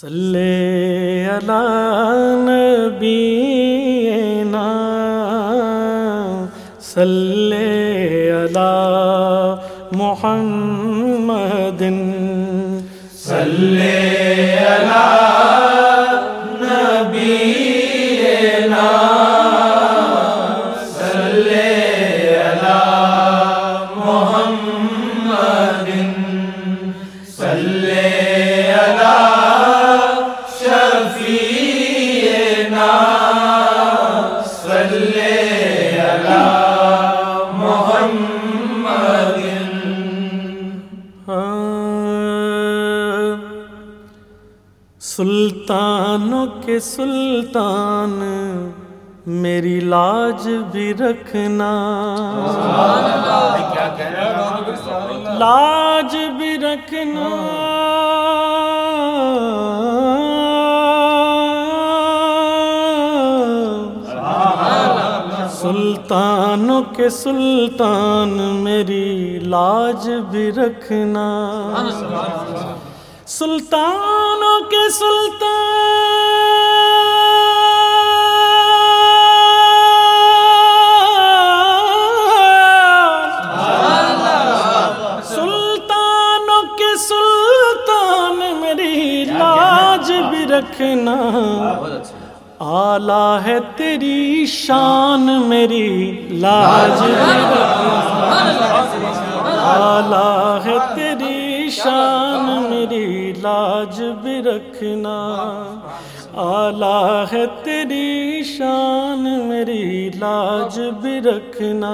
صلی علی نبینا صلی علی محمد صلی سلطانوں کے سلطان میری لاج بھی رکھنا۔ لاج بھی رکھنا۔ سلطانوں کے سلطان، میری لاج بھی رکھنا۔ سلطانوں کے سلطان۔ سلطانوں کے سلطان، میری لاج بھی رکھنا۔ آلہ ہے تیری شان میری لاج آلہ ہے تیری شان میری لاج بھی رکھنا۔ آلہ ہے تیری شان میری لاج بھی رکھنا۔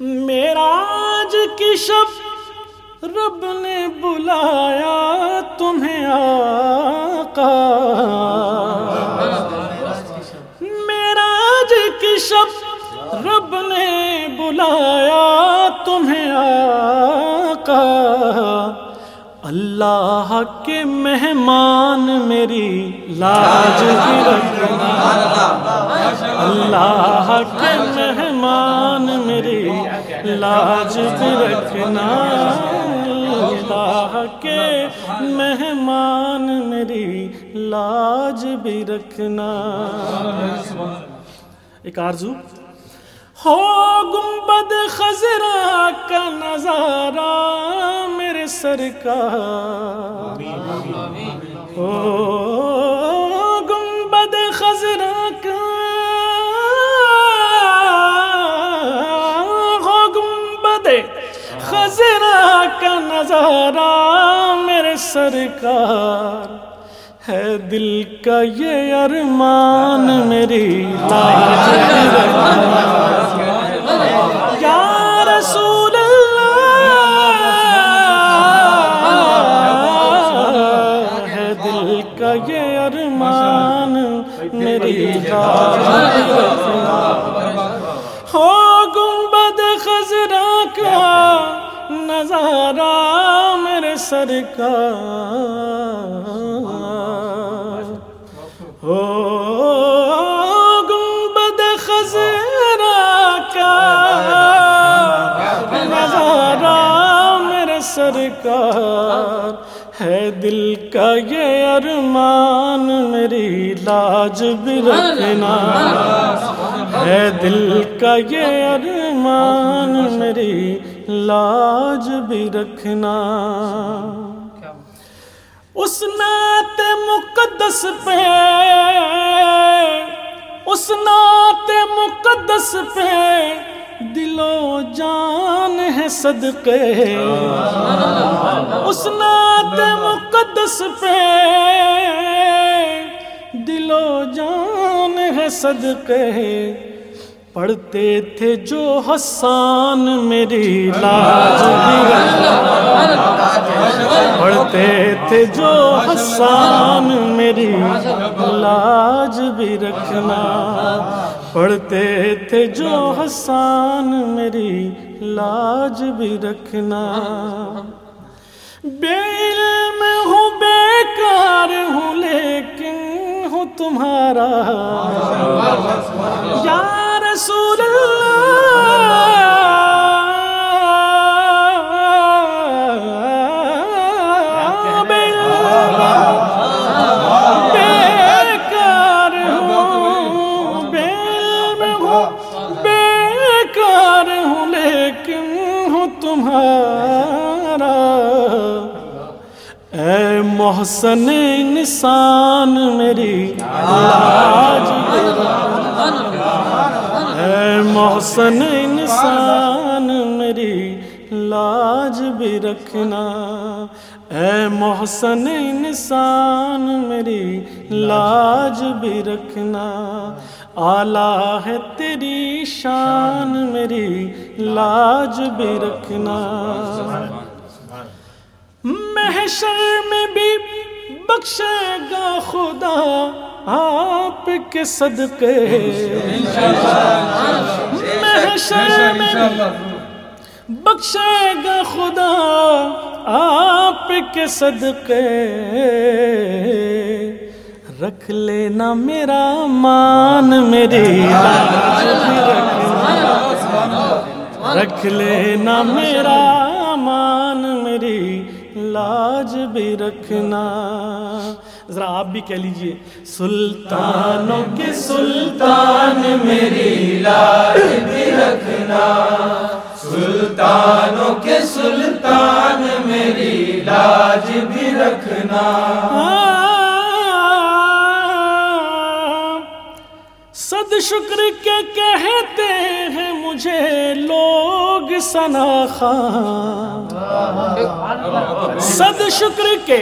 میرا آج کی شب رب نے بلایا تمہیں آقا۔ میرا کی شب رب نے بلایا تمہیں آقا۔ اللہ کے مہمان میری لاج بھی رکھنا۔ اللہ کے مہمان میری لاج بھی رکھنا اللہ کے مہمان، میری لاج بھی رکھنا۔ ایک آرزو۔ ہو گنبد خزرا کا نظارہ میرے سرکار ہو میرے سرکار، ہے دل کا یہ ارمان میری لاج یا رسول اللہ، ہے دل کا یہ ارمان میری لاج ہو گنبد خزرا کا نظارہ۔ سرکار۔ ہو گنبد خزرا کا نظارہ میرے سرکار۔ ہے دل کا یہ ارمان میری لاج بھی رکھنا۔ ہے دل کا یہ ارمان میری لاج بھی رکھنا۔ اس نعت مقدس پہ اس نعت مقدس پہ دل و جان ہے صدقے۔ اس نعت مقدس پہ دل و جان ہے صدقے۔ پڑھتے تھے جو حسان میری لاج بھی پڑھتے تھے جو حسان میری لاج بھی رکھنا پڑھتے تھے جو حسان میری لاج بھی رکھنا بے علم ہوں بیکار ہوں لیکن ہوں تمہارا محسن انسان میری لاج اے محسن انسان میری لاج بھی رکھنا۔ اے محسن انسان میری لاج بھی رکھنا۔ آلہ ہے تیری شان میری لاج بھی رکھنا۔ محشر میں بھی بخشے گا خدا آپ کے صدقے۔ محشر میں بھی بخشے گا خدا آپ کے صدقے۔ رکھ لینا میرا مان میری رکھ لینا میرا مان میری لاج بھی رکھنا۔ ذرا آپ بھی کہہ لیجیے، سلطانوں کے سلطان میری لاج بھی رکھنا۔ سلطانوں کے سلطان میری لاج بھی رکھنا۔ صد شکر کے کہتے ہیں مجھے لوگ سنا خان۔ صد شکر کے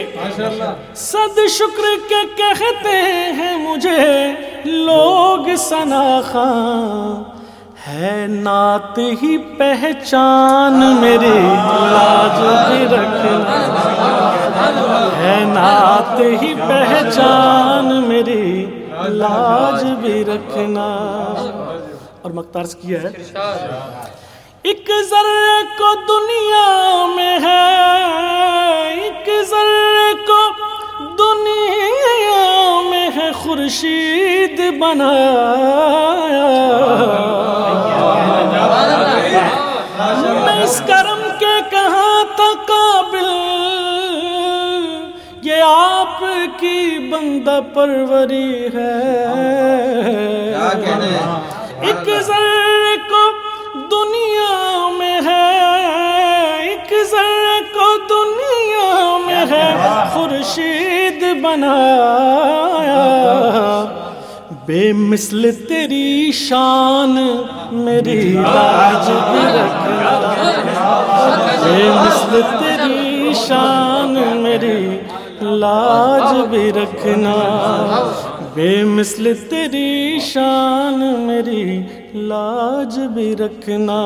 صد شکر کے کہتے ہیں مجھے لوگ سنا خان۔ ہے نعت ہی پہچان میری لاج بھی رکھنا ہے نعت ہی پہچان میری لاج بھی رکھنا۔ اور مختارز کیا ہے۔ ایک ذرے کو دنیا میں ہے۔ ایک ذرے کو دنیا میں ہے۔ خورشید بنایا۔ میں اس کرم بندہ پروری ہے۔ ایک ذرے کو دنیا میں ہے۔ ایک ذرے کو دنیا میں ہے۔ خورشید بنایا۔ بے مثل تیری شان میری لاج بھی رکھنا بے مثل تیری شان میری لاج بھی رکھنا۔ بے مثل تیری شان میری لاج بھی رکھنا۔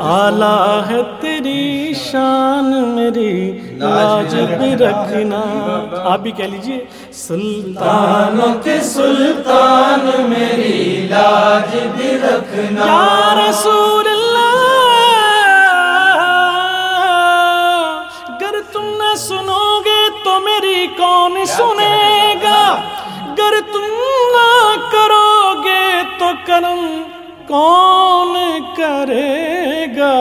آلہ ہے تیری شان میری لاج بھی رکھنا۔ آپ بھی کہہ لیجیے سلطان سلطانوں کے سلطان میری لاج بھی رکھنا۔ کرم کون کرے گا؟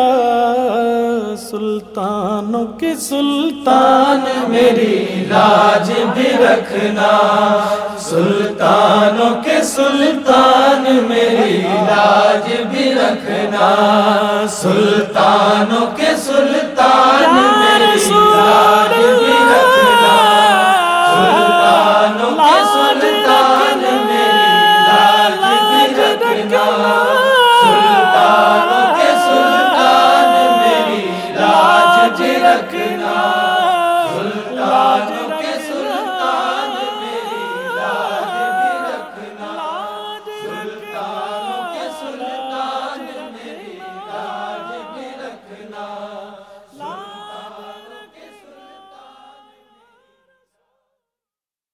سلطانوں کے سلطان میری لاج بھی رکھنا۔ سلطانوں کے سلطان میری لاج بھی رکھنا۔ سلطانوں کے